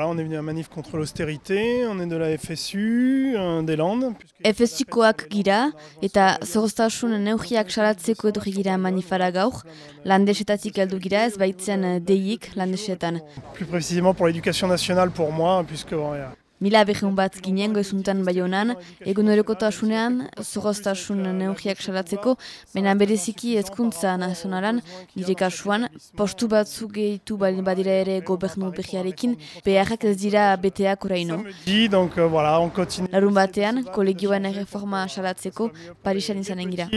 On est venu à manif contre l'austérité, on est de la FSU, euh, des Landes. FSUkoak gira eta zoroztasun neugiak salatzeko edo gira manifara gaur, landesetatik heldu gira ez baitzen deik landesetan. Plus précisément pour l'éducation nationale pour moi, puisque bon, Mila behun bat ginen goizuntan bai honan, egun horrekotasunean, zoroztasun neugiak salatzeko, baina bereziki ezkuntza nazionalan, nire kasuan, postu batzuk gehitu balin badira ere gobernu behiarekin, beharrak ez dira beteak oraino. donc euh, voilà, on Larun batean, kolegioen erreforma salatzeko, Parisan izanen gira.